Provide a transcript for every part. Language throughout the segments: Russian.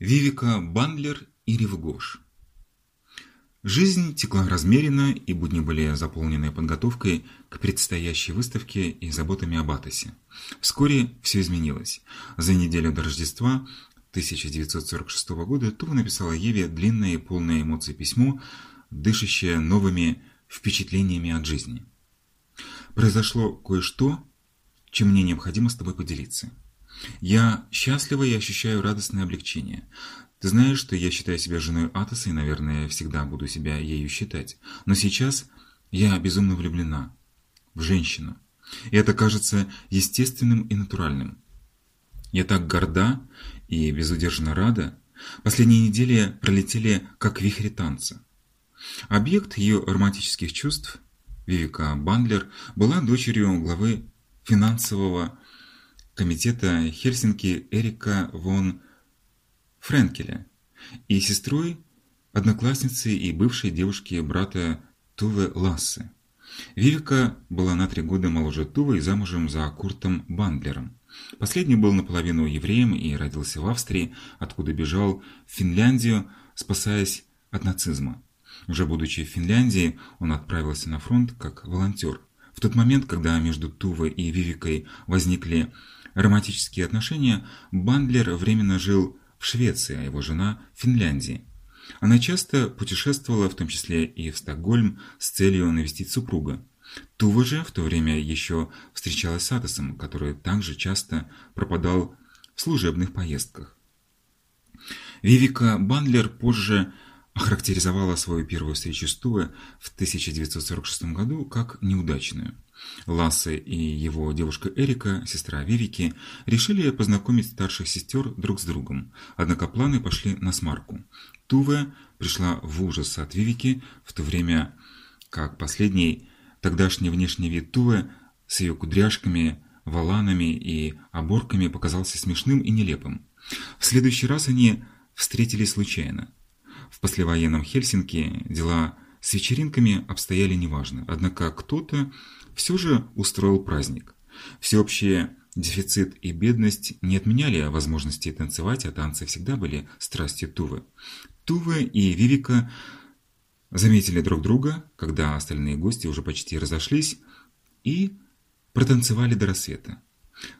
Вивика Бандлер и Ревгош. Жизнь текла размеренно, и будни были заполнены подготовкой к предстоящей выставке и заботами об Атосе. Вскоре все изменилось. За неделю до Рождества 1946 года Тува написала Еве длинное и полное эмоций письмо, дышащее новыми впечатлениями от жизни. «Произошло кое-что, чем мне необходимо с тобой поделиться». Я счастлива и ощущаю радостное облегчение. Ты знаешь, что я считаю себя женой Атоса и, наверное, всегда буду себя ею считать. Но сейчас я безумно влюблена в женщину. И это кажется естественным и натуральным. Я так горда и безудержно рада. Последние недели пролетели как вихри танца. Объект ее романтических чувств, Вивика Бандлер, была дочерью главы финансового комитета Хельсинки Эрика вон Френкеля и сестрой одноклассницы и бывшей девушки брата Туве Лассе. Вивика была на три года моложе Тувы и замужем за Куртом Бандлером. Последний был наполовину евреем и родился в Австрии, откуда бежал в Финляндию, спасаясь от нацизма. Уже будучи в Финляндии, он отправился на фронт как волонтер. В тот момент, когда между Тувой и Вивикой возникли романтические отношения, Бандлер временно жил в Швеции, а его жена – в Финляндии. Она часто путешествовала, в том числе и в Стокгольм, с целью навестить супруга. Тува же в то время еще встречалась с Атосом, который также часто пропадал в служебных поездках. Вивика Бандлер позже охарактеризовала свою первую встречу с Туве в 1946 году как неудачную. Лассе и его девушка Эрика, сестра Вивики, решили познакомить старших сестер друг с другом, однако планы пошли на смарку. Туве пришла в ужас от Вивики, в то время как последний, тогдашний внешний вид Туве с ее кудряшками, валанами и оборками показался смешным и нелепым. В следующий раз они встретились случайно. В послевоенном Хельсинки дела с вечеринками обстояли неважно, однако кто-то все же устроил праздник. Всеобщий дефицит и бедность не отменяли возможности танцевать, а танцы всегда были страстью Тувы. Тува и Вивика заметили друг друга, когда остальные гости уже почти разошлись, и протанцевали до рассвета.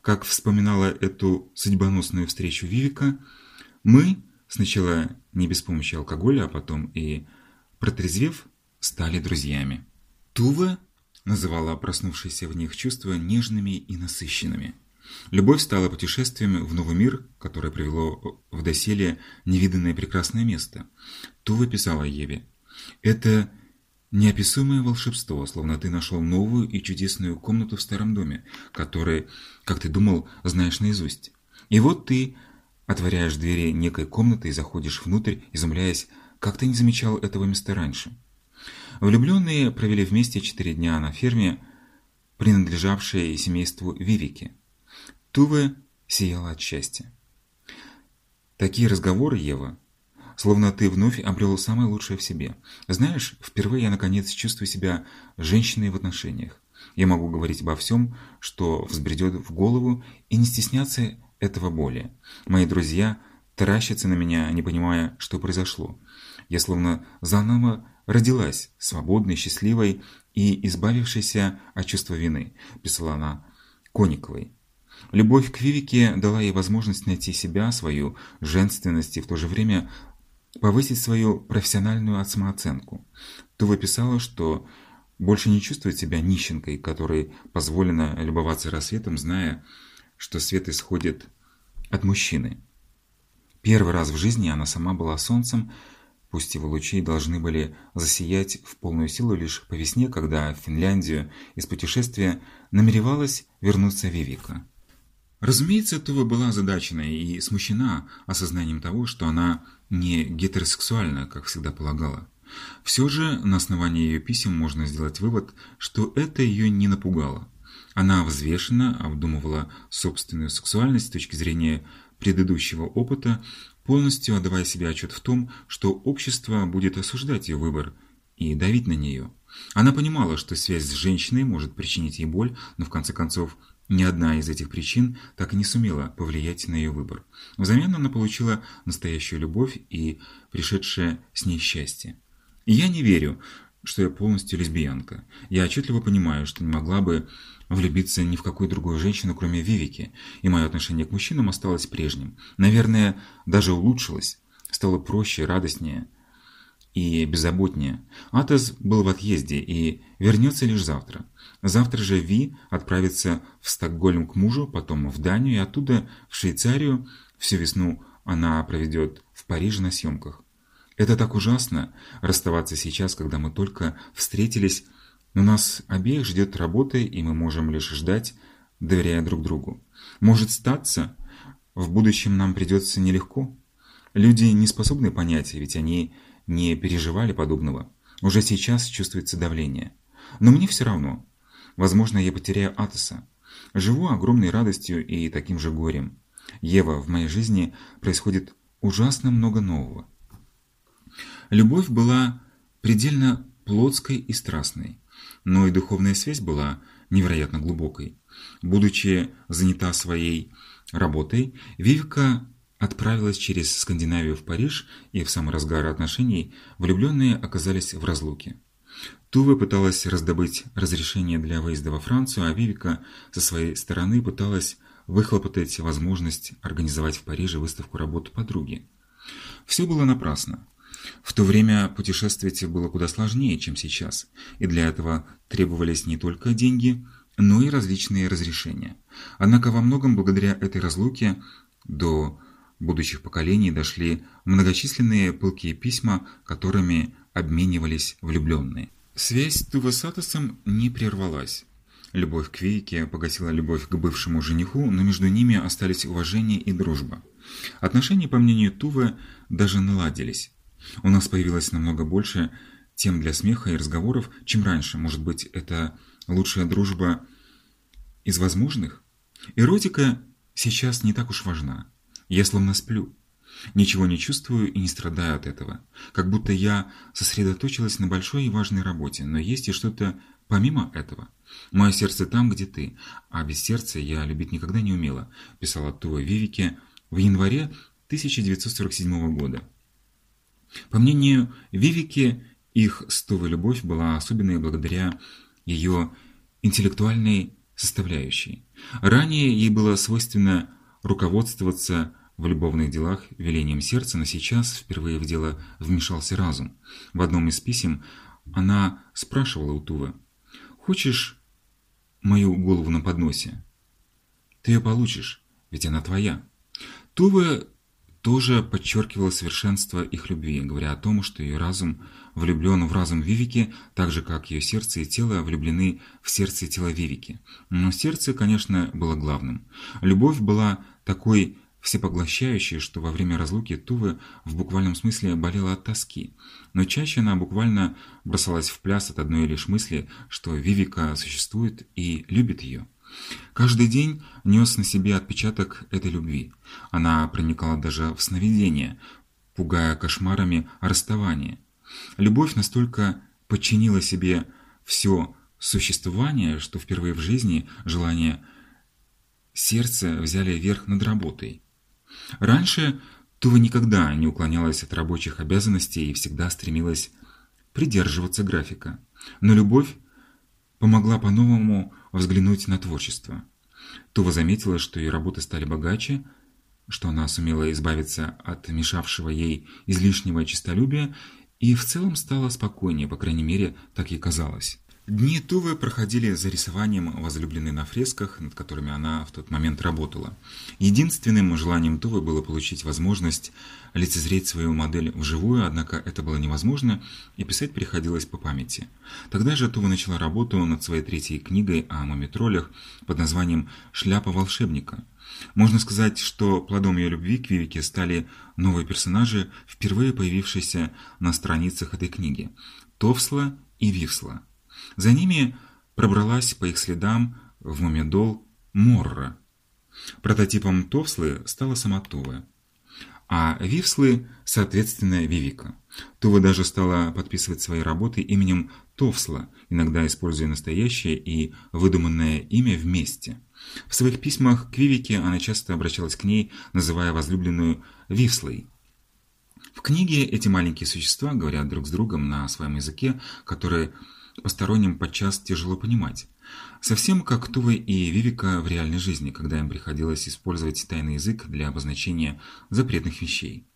Как вспоминала эту судьбоносную встречу Вивика, мы сначала не без помощи алкоголя, а потом и протрезвев, стали друзьями. Тува называла проснувшиеся в них чувства нежными и насыщенными. Любовь стала путешествием в новый мир, которое привело в доселе невиданное прекрасное место. Тува писала Еве. «Это неописуемое волшебство, словно ты нашел новую и чудесную комнату в старом доме, который, как ты думал, знаешь наизусть. И вот ты отворяешь двери некой комнаты и заходишь внутрь, изумляясь, как ты не замечал этого места раньше». Влюбленные провели вместе четыре дня на ферме, принадлежавшей семейству Вивики. Туве сияла от счастья. Такие разговоры, Ева, словно ты вновь обрел самое лучшее в себе. Знаешь, впервые я наконец чувствую себя женщиной в отношениях. Я могу говорить обо всем, что взбредет в голову, и не стесняться этого более. Мои друзья таращатся на меня, не понимая, что произошло. Я словно заново родилась свободной, счастливой и избавившейся от чувства вины, писала она Кониковой. Любовь к Вивике дала ей возможность найти себя, свою женственность и в то же время повысить свою профессиональную самооценку. Тува писала, что больше не чувствует себя нищенкой, которой позволено любоваться рассветом, зная, что свет исходит от мужчины. Первый раз в жизни она сама была солнцем, Пусть его лучи должны были засиять в полную силу лишь по весне, когда в Финляндию из путешествия намеревалась вернуться Вивика. Разумеется, Това была озадачена и смущена осознанием того, что она не гетеросексуальна, как всегда полагала. Все же на основании ее писем можно сделать вывод, что это ее не напугало. Она взвешенно обдумывала собственную сексуальность с точки зрения предыдущего опыта, полностью отдавая себе отчет в том, что общество будет осуждать ее выбор и давить на нее. Она понимала, что связь с женщиной может причинить ей боль, но в конце концов Ни одна из этих причин так и не сумела повлиять на ее выбор. Взамен она получила настоящую любовь и пришедшее с ней счастье. Я не верю, что я полностью лесбиянка. Я отчетливо понимаю, что не могла бы влюбиться ни в какую другую женщину, кроме Вивики, и мое отношение к мужчинам осталось прежним. Наверное, даже улучшилось, стало проще, радостнее и беззаботнее. Атос был в отъезде и вернется лишь завтра. Завтра же Ви отправится в Стокгольм к мужу, потом в Данию и оттуда в Швейцарию. Всю весну она проведет в Париже на съемках. Это так ужасно расставаться сейчас, когда мы только встретились, но нас обеих ждет работа, и мы можем лишь ждать, доверяя друг другу. Может статься, в будущем нам придется нелегко. Люди не способны понять, ведь они не переживали подобного. Уже сейчас чувствуется давление. Но мне все равно. Возможно, я потеряю Атоса. Живу огромной радостью и таким же горем. Ева, в моей жизни происходит ужасно много нового. Любовь была предельно плотской и страстной, но и духовная связь была невероятно глубокой. Будучи занята своей работой, Вивка отправилась через Скандинавию в Париж, и в самый разгар отношений влюбленные оказались в разлуке. Тува пыталась раздобыть разрешение для выезда во Францию, а Вивика со своей стороны пыталась выхлопотать возможность организовать в Париже выставку работ подруги. Все было напрасно. В то время путешествовать было куда сложнее, чем сейчас, и для этого требовались не только деньги, но и различные разрешения. Однако во многом благодаря этой разлуке до будущих поколений дошли многочисленные пылкие письма, которыми обменивались влюбленные. Связь Тувы с Атосом не прервалась. Любовь к Вейке погасила любовь к бывшему жениху, но между ними остались уважение и дружба. Отношения, по мнению Тувы, даже наладились. У нас появилось намного больше тем для смеха и разговоров, чем раньше. Может быть, это лучшая дружба из возможных? Эротика сейчас не так уж важна. Я словно сплю. Ничего не чувствую и не страдаю от этого. Как будто я сосредоточилась на большой и важной работе, но есть и что-то помимо этого. Мое сердце там, где ты, а без сердца я любить никогда не умела, писала Туа Вивике в январе 1947 года. По мнению Вивики, их стовая любовь была особенной благодаря ее интеллектуальной составляющей. Ранее ей было свойственно руководствоваться в любовных делах велением сердца, но сейчас впервые в дело вмешался разум. В одном из писем она спрашивала у Тувы, «Хочешь мою голову на подносе? Ты ее получишь, ведь она твоя». Тува тоже подчеркивала совершенство их любви, говоря о том, что ее разум влюблен в разум Вивики, так же, как ее сердце и тело влюблены в сердце и тело Вивики. Но сердце, конечно, было главным. Любовь была такой всепоглощающей, что во время разлуки Тувы в буквальном смысле болела от тоски. Но чаще она буквально бросалась в пляс от одной лишь мысли, что Вивика существует и любит ее. Каждый день нес на себе отпечаток этой любви. Она проникала даже в сновидения, пугая кошмарами о расставании. Любовь настолько подчинила себе все существование, что впервые в жизни желание сердца взяли верх над работой. Раньше Тува никогда не уклонялась от рабочих обязанностей и всегда стремилась придерживаться графика. Но любовь помогла по-новому взглянуть на творчество. Тува заметила, что ее работы стали богаче, что она сумела избавиться от мешавшего ей излишнего честолюбия и в целом стала спокойнее, по крайней мере, так ей казалось. Дни Тувы проходили за рисованием возлюбленной на фресках, над которыми она в тот момент работала. Единственным желанием Тувы было получить возможность лицезреть свою модель вживую, однако это было невозможно, и писать приходилось по памяти. Тогда же Тува начала работу над своей третьей книгой о мумитролях под названием «Шляпа волшебника». Можно сказать, что плодом ее любви к Вивике стали новые персонажи, впервые появившиеся на страницах этой книги – Товсла и Вивсла. За ними пробралась по их следам в Мумидол Морра. Прототипом Товслы стала сама Тува, а Вивслы, соответственно, Вивика. Тува даже стала подписывать свои работы именем Товсла, иногда используя настоящее и выдуманное имя вместе. В своих письмах к Вивике она часто обращалась к ней, называя возлюбленную Вивслой. В книге эти маленькие существа говорят друг с другом на своем языке, который посторонним подчас тяжело понимать. Совсем как Тувы и Вивика в реальной жизни, когда им приходилось использовать тайный язык для обозначения запретных вещей.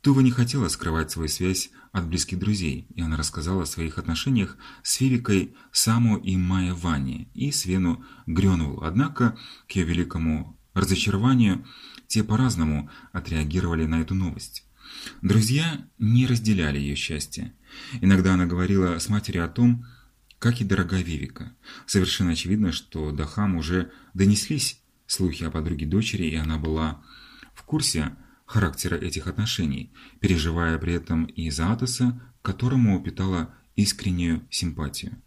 Тува не хотела скрывать свою связь от близких друзей, и она рассказала о своих отношениях с Вивикой Саму и Майя Вани и Свену Грёнвул. Однако, к ее великому разочарованию, те по-разному отреагировали на эту новость. Друзья не разделяли ее счастье. Иногда она говорила с матерью о том, как и дорога Вивика. Совершенно очевидно, что до Хам уже донеслись слухи о подруге дочери, и она была в курсе характера этих отношений, переживая при этом и за Атоса, которому питала искреннюю симпатию.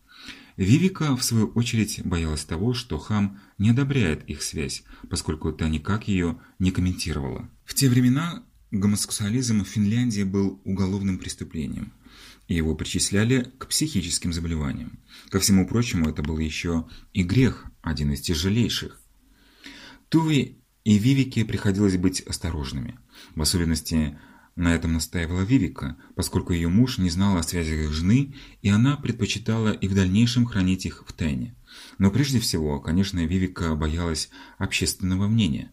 Вивика, в свою очередь, боялась того, что Хам не одобряет их связь, поскольку та никак ее не комментировала. В те времена гомосексуализм в Финляндии был уголовным преступлением, и его причисляли к психическим заболеваниям. Ко всему прочему, это был еще и грех, один из тяжелейших. Туви и Вивике приходилось быть осторожными. В особенности на этом настаивала Вивика, поскольку ее муж не знал о связях жены, и она предпочитала и в дальнейшем хранить их в тайне. Но прежде всего, конечно, Вивика боялась общественного мнения.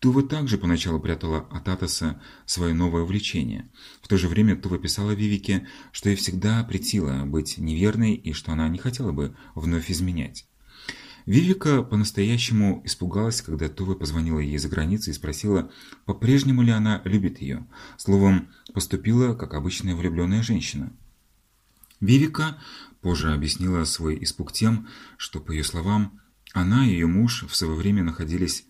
Тува также поначалу прятала от Атоса свое новое увлечение. В то же время Тува писала Вивике, что ей всегда претило быть неверной и что она не хотела бы вновь изменять. Вивика по-настоящему испугалась, когда Тува позвонила ей за границей и спросила, по-прежнему ли она любит ее. Словом, поступила как обычная влюбленная женщина. Вивика позже объяснила свой испуг тем, что, по ее словам, она и ее муж в свое время находились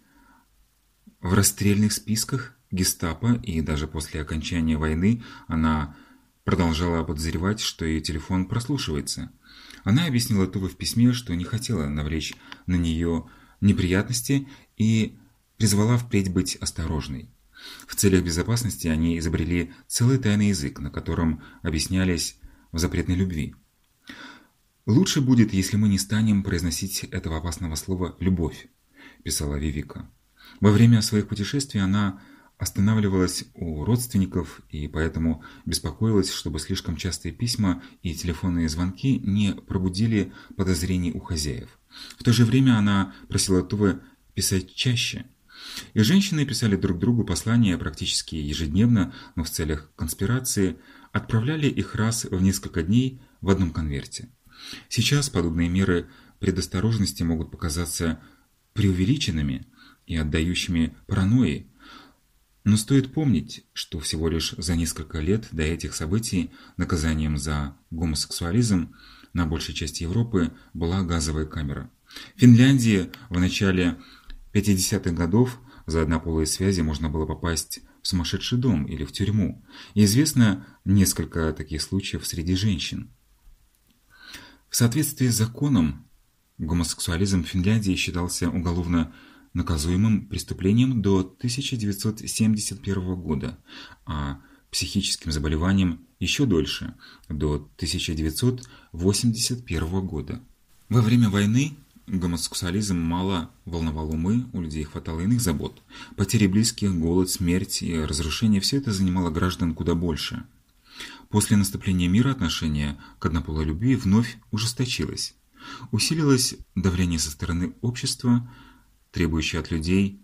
в расстрельных списках гестапо, и даже после окончания войны она продолжала подозревать, что ее телефон прослушивается. Она объяснила Туве в письме, что не хотела навлечь на нее неприятности и призвала впредь быть осторожной. В целях безопасности они изобрели целый тайный язык, на котором объяснялись в запретной любви. «Лучше будет, если мы не станем произносить этого опасного слова «любовь», – писала Вивика. Во время своих путешествий она останавливалась у родственников и поэтому беспокоилась, чтобы слишком частые письма и телефонные звонки не пробудили подозрений у хозяев. В то же время она просила Тувы писать чаще. И женщины писали друг другу послания практически ежедневно, но в целях конспирации отправляли их раз в несколько дней в одном конверте. Сейчас подобные меры предосторожности могут показаться преувеличенными и отдающими паранойи, но стоит помнить, что всего лишь за несколько лет до этих событий наказанием за гомосексуализм на большей части Европы была газовая камера. В Финляндии в начале 50-х годов за однополые связи можно было попасть в сумасшедший дом или в тюрьму. И известно несколько таких случаев среди женщин. В соответствии с законом, гомосексуализм в Финляндии считался уголовно наказуемым преступлением до 1971 года, а психическим заболеванием еще дольше, до 1981 года. Во время войны гомосексуализм мало волновал умы, у людей хватало иных забот. Потери близких, голод, смерть и разрушение – все это занимало граждан куда больше. После наступления мира отношение к однополой любви вновь ужесточилось. Усилилось давление со стороны общества – требующий от людей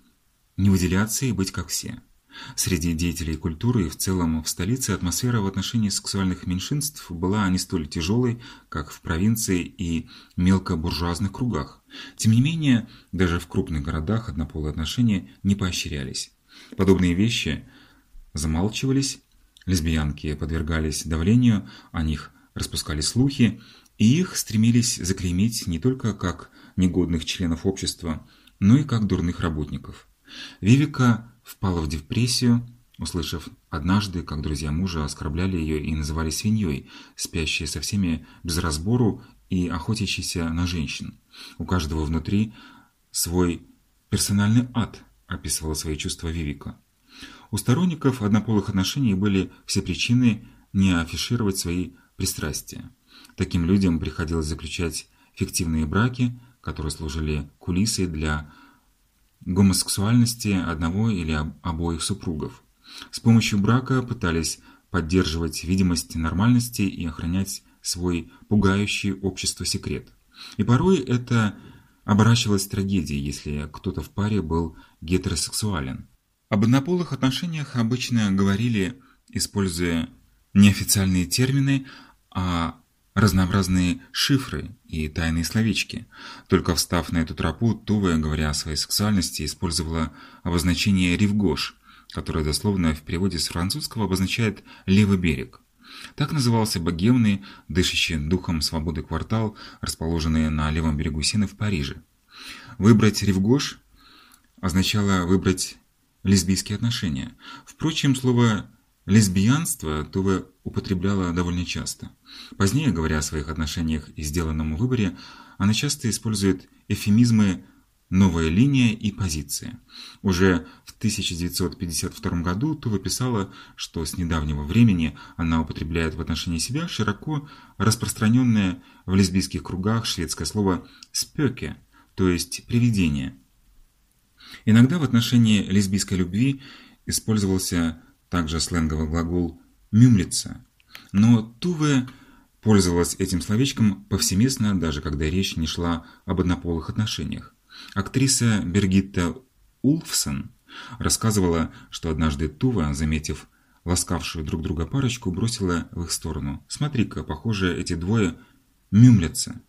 не выделяться и быть как все. Среди деятелей культуры и в целом в столице атмосфера в отношении сексуальных меньшинств была не столь тяжелой, как в провинции и мелкобуржуазных кругах. Тем не менее, даже в крупных городах однополые отношения не поощрялись. Подобные вещи замалчивались, лесбиянки подвергались давлению, о них распускали слухи, и их стремились заклеймить не только как негодных членов общества, но и как дурных работников. Вивика впала в депрессию, услышав однажды, как друзья мужа оскорбляли ее и называли свиньей, спящей со всеми без разбору и охотящейся на женщин. У каждого внутри свой персональный ад, описывала свои чувства Вивика. У сторонников однополых отношений были все причины не афишировать свои пристрастия. Таким людям приходилось заключать фиктивные браки, которые служили кулисой для гомосексуальности одного или обоих супругов. С помощью брака пытались поддерживать видимость нормальности и охранять свой пугающий общество секрет. И порой это оборачивалось трагедией, если кто-то в паре был гетеросексуален. Об однополых отношениях обычно говорили, используя неофициальные термины, а разнообразные шифры и тайные словечки. Только встав на эту тропу, Тува, говоря о своей сексуальности, использовала обозначение «ривгош», которое дословно в переводе с французского обозначает «левый берег». Так назывался богемный, дышащий духом свободы квартал, расположенный на левом берегу Сены в Париже. Выбрать Ривгош означало выбрать лесбийские отношения. Впрочем, слово Лесбиянство Тува употребляла довольно часто. Позднее, говоря о своих отношениях и сделанном выборе, она часто использует эвфемизмы «новая линия» и «позиция». Уже в 1952 году Тува писала, что с недавнего времени она употребляет в отношении себя широко распространенное в лесбийских кругах шведское слово «спёке», то есть «привидение». Иногда в отношении лесбийской любви использовался также сленговый глагол «мюмлиться». Но Туве пользовалась этим словечком повсеместно, даже когда речь не шла об однополых отношениях. Актриса Бергитта Улфсон рассказывала, что однажды Тува, заметив ласкавшую друг друга парочку, бросила в их сторону. «Смотри-ка, похоже, эти двое мюмлятся».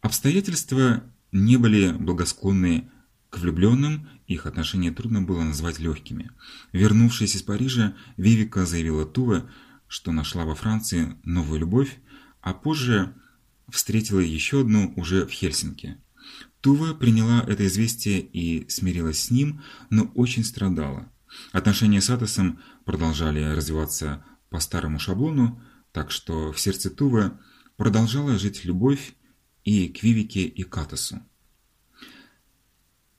Обстоятельства не были благосклонны к влюбленным их отношения трудно было назвать легкими. Вернувшись из Парижа, Вивика заявила Туве, что нашла во Франции новую любовь, а позже встретила еще одну уже в Хельсинки. Тува приняла это известие и смирилась с ним, но очень страдала. Отношения с Атосом продолжали развиваться по старому шаблону, так что в сердце Тувы продолжала жить любовь и к Вивике, и к Атосу.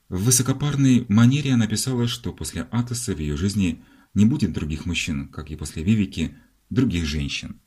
В высокопарной манере она писала, что после Атоса в ее жизни не будет других мужчин, как и после Вивики, других женщин.